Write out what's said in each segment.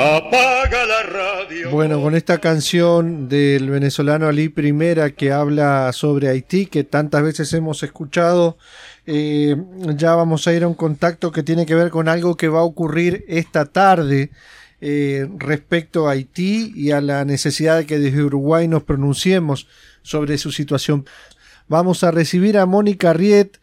Apaga la radio. Bueno, con esta canción del venezolano Ali Primera que habla sobre Haití, que tantas veces hemos escuchado, eh, ya vamos a ir a un contacto que tiene que ver con algo que va a ocurrir esta tarde eh, respecto a Haití y a la necesidad de que desde Uruguay nos pronunciemos sobre su situación. Vamos a recibir a Mónica Riet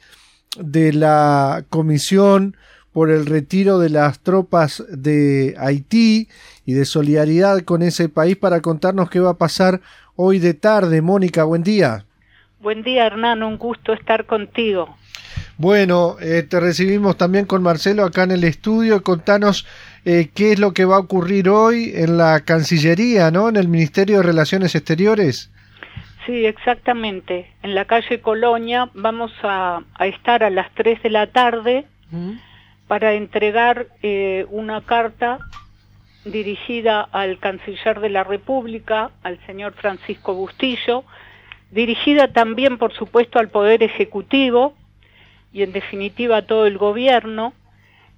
de la Comisión por el retiro de las tropas de Haití y de solidaridad con ese país para contarnos qué va a pasar hoy de tarde. Mónica, buen día. Buen día, Hernán, un gusto estar contigo. Bueno, eh, te recibimos también con Marcelo acá en el estudio. Contanos eh, qué es lo que va a ocurrir hoy en la Cancillería, ¿no? En el Ministerio de Relaciones Exteriores. Sí, exactamente. En la calle Colonia vamos a, estar a las 3 de la tarde para entregar eh, una carta dirigida al canciller de la República, al señor Francisco Bustillo, dirigida también, por supuesto, al Poder Ejecutivo y, en definitiva, a todo el gobierno.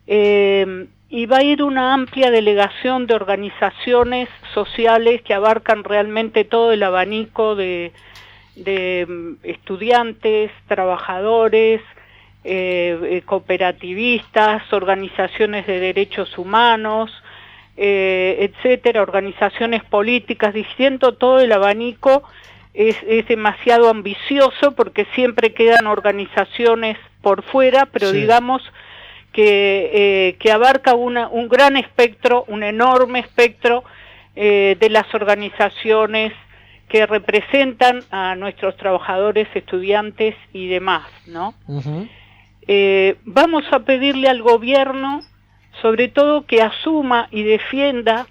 Eh, y va a ir una amplia delegación de organizaciones sociales que abarcan realmente todo el abanico de mm, estudiantes, trabajadores, eh, eh, cooperativistas, organizaciones de derechos humanos, eh, etcétera, organizaciones políticas, diciendo todo el abanico es, demasiado ambicioso porque siempre quedan organizaciones por fuera, pero digamos que, que abarca una, un gran espectro, un enorme espectro de las organizaciones que representan a nuestros trabajadores, estudiantes y demás, ¿no? Eh, vamos a pedirle al gobierno, sobre todo, que asuma y defienda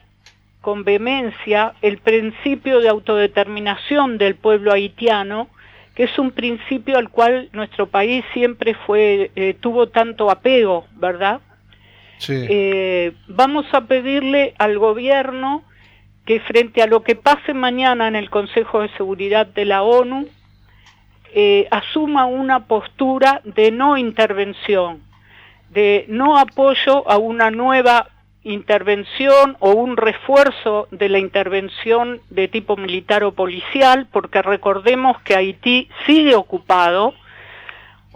con vehemencia el principio de autodeterminación del pueblo haitiano, que es un principio al cual nuestro país siempre fue, eh, tuvo tanto apego, ¿verdad? Eh, vamos a pedirle al gobierno que frente a lo que pase mañana en el Consejo de Seguridad de la ONU, eh, asuma una postura de no intervención, de no apoyo a una nueva intervención o un refuerzo de la intervención de tipo militar o policial, porque recordemos que Haití sigue ocupado,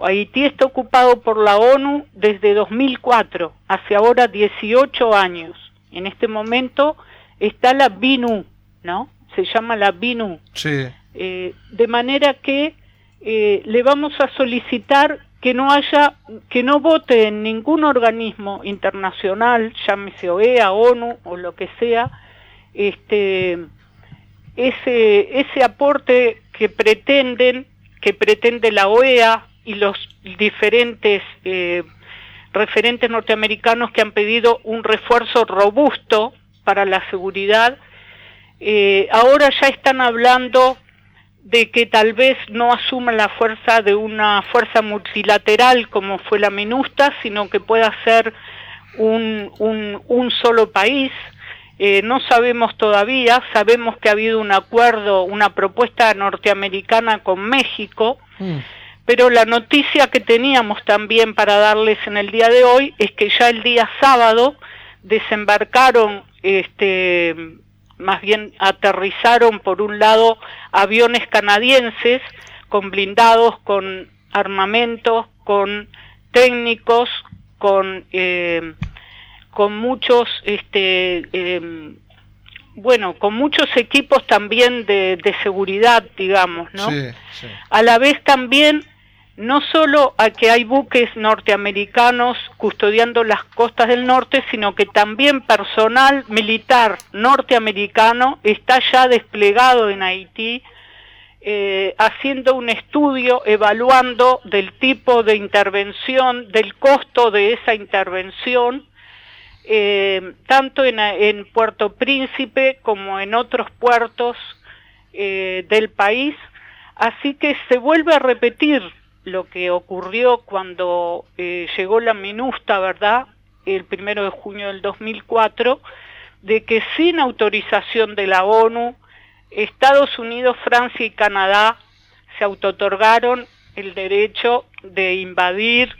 Haití está ocupado por la ONU desde 2004, hace ahora 18 años. En este momento está la BINU, ¿no? Se llama la BINU. Sí. Eh, de manera que eh, le vamos a solicitar que no haya, que no vote en ningún organismo internacional, llámese OEA, ONU o lo que sea, este, ese, ese aporte que pretenden, que pretende la OEA y los diferentes eh, referentes norteamericanos que han pedido un refuerzo robusto para la seguridad, eh, ahora ya están hablando de que tal vez no asuman la fuerza de una fuerza multilateral como fue la MINUSTA, sino que pueda ser un, un, solo país. Eh, no sabemos todavía, sabemos que ha habido un acuerdo, una propuesta norteamericana con México, mm. pero la noticia que teníamos también para darles en el día de hoy es que ya el día sábado desembarcaron este, más bien aterrizaron por un lado aviones canadienses con blindados, con armamentos, con técnicos, con, eh, con muchos, este, em, bueno, con muchos equipos también de, de seguridad, digamos, ¿no? A la vez también no solo a que hay buques norteamericanos custodiando las costas del norte, sino que también personal militar norteamericano está ya desplegado en Haití, eh, haciendo un estudio, evaluando del tipo de intervención, del costo de esa intervención, eh, tanto en, Puerto Príncipe como en otros puertos eh, del país. Así que se vuelve a repetir lo que ocurrió cuando eh, llegó la minusta, ¿verdad?, el primero de junio del 2004, de que sin autorización de la ONU, Estados Unidos, Francia y Canadá se autotorgaron el derecho de invadir,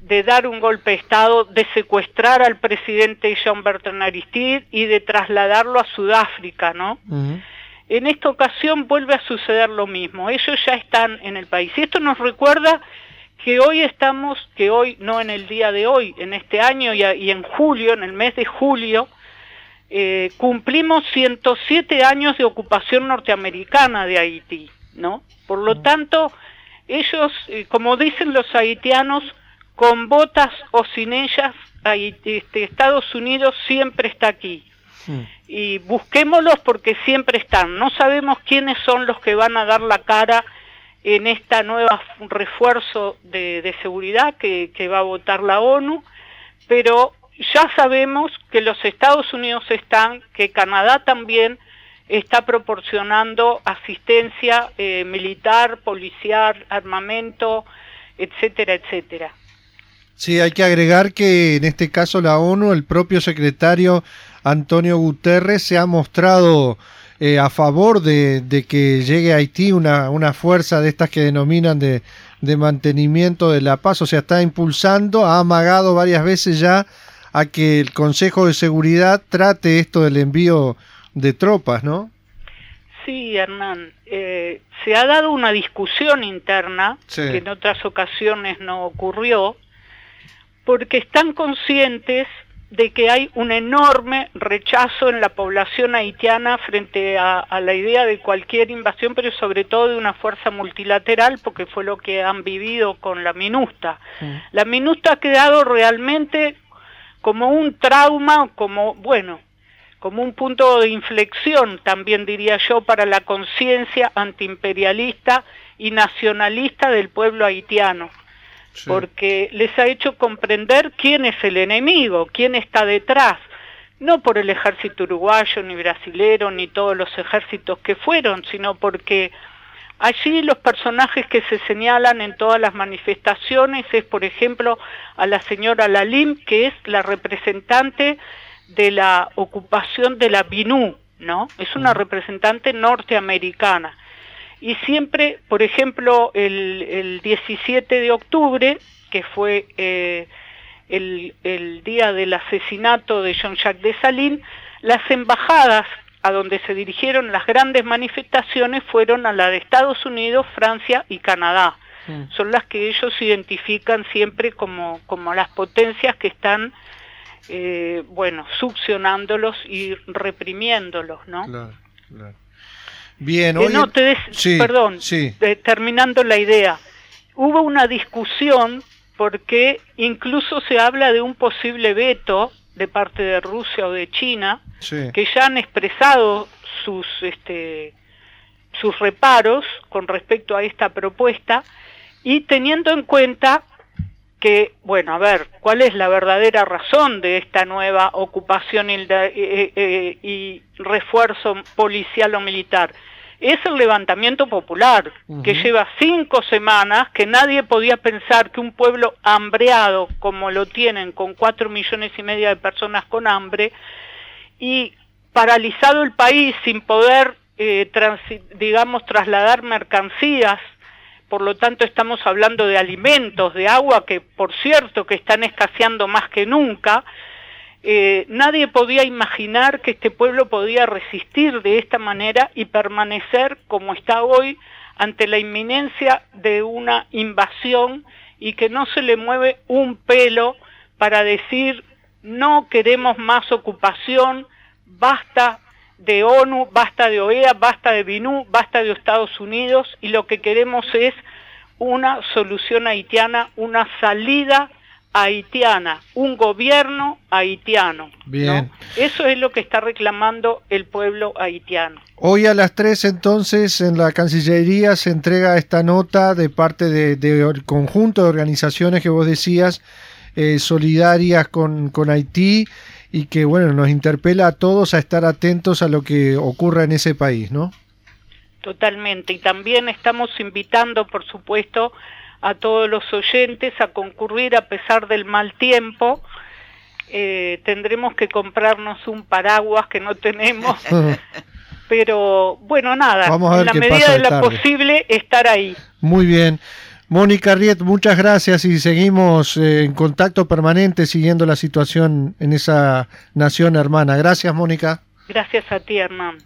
de dar un golpe de Estado, de secuestrar al presidente Jean Bertrand Aristide y de trasladarlo a Sudáfrica, ¿no? En esta ocasión vuelve a suceder lo mismo, ellos ya están en el país. Y esto nos recuerda que hoy estamos, que hoy, no en el día de hoy, en este año y, en julio, en el mes de julio, eh, cumplimos 107 años de ocupación norteamericana de Haití, ¿no? Por lo tanto, ellos, eh, como dicen los haitianos, con botas o sin ellas, este, Estados Unidos siempre está aquí. Y busquémoslos porque siempre están. No sabemos quiénes son los que van a dar la cara en esta nueva refuerzo de, seguridad que, va a votar la ONU, pero ya sabemos que los Estados Unidos están, que Canadá también está proporcionando asistencia eh, militar, policial, armamento, etcétera, etcétera. Sí, hay que agregar que en este caso la ONU, el propio secretario Antonio Guterres se ha mostrado eh, a favor de, que llegue a Haití una, una fuerza de estas que denominan de, de mantenimiento de la paz, o sea, está impulsando, ha amagado varias veces ya a que el Consejo de Seguridad trate esto del envío de tropas, ¿no? Sí, Hernán. Eh, se ha dado una discusión interna que en otras ocasiones no ocurrió, porque están conscientes de que hay un enorme rechazo en la población haitiana frente a, la idea de cualquier invasión, pero sobre todo de una fuerza multilateral, porque fue lo que han vivido con la MINUSTA. La MINUSTA ha quedado realmente como un trauma, como, bueno, como un punto de inflexión, también diría yo, para la conciencia antiimperialista y nacionalista del pueblo haitiano porque les ha hecho comprender quién es el enemigo, quién está detrás, no por el ejército uruguayo, ni brasilero, ni todos los ejércitos que fueron, sino porque allí los personajes que se señalan en todas las manifestaciones es, por ejemplo, a la señora Lalim, que es la representante de la ocupación de la BINU, ¿no? Es una representante norteamericana y siempre, por ejemplo, el, 17 de octubre, que fue eh, el, día del asesinato de Jean-Jacques Dessalines, las embajadas a donde se dirigieron las grandes manifestaciones fueron a la de Estados Unidos, Francia y Canadá. Mm. Son las que ellos identifican siempre como, como las potencias que están, eh, bueno, succionándolos y reprimiéndolos, ¿no? Claro, claro. Bien, eh, no, te perdón, terminando la idea, hubo una discusión porque incluso se habla de un posible veto de parte de Rusia o de China, que ya han expresado sus, este, sus reparos con respecto a esta propuesta, y teniendo en cuenta que, bueno, a ver, ¿cuál es la verdadera razón de esta nueva ocupación y, eh, eh, y refuerzo policial o militar? es el levantamiento popular, que lleva cinco semanas, que nadie podía pensar que un pueblo hambreado, como lo tienen, con cuatro millones y medio de personas con hambre, y paralizado el país sin poder, eh, digamos, trasladar mercancías, por lo tanto estamos hablando de alimentos, de agua, que por cierto que están escaseando más que nunca, eh, nadie podía imaginar que este pueblo podía resistir de esta manera y permanecer como está hoy ante la inminencia de una invasión y que no se le mueve un pelo para decir no queremos más ocupación, basta de ONU, basta de OEA, basta de BINU, basta de Estados Unidos y lo que queremos es una solución haitiana, una salida haitiana, un gobierno haitiano. Bien. Eso es lo que está reclamando el pueblo haitiano. Hoy a las 3 entonces en la Cancillería se entrega esta nota de parte del de, conjunto de organizaciones que vos decías eh, solidarias con, con Haití y que bueno nos interpela a todos a estar atentos a lo que ocurra en ese país, ¿no? Totalmente. Y también estamos invitando, por supuesto, a todos los oyentes a concurrir a pesar del mal tiempo. Eh, tendremos que comprarnos un paraguas que no tenemos, pero bueno, nada, en la medida de lo posible estar ahí. Muy bien. Mónica Riet, muchas gracias y seguimos eh, en contacto permanente siguiendo la situación en esa nación hermana. Gracias, Mónica. Gracias a ti, Hernán.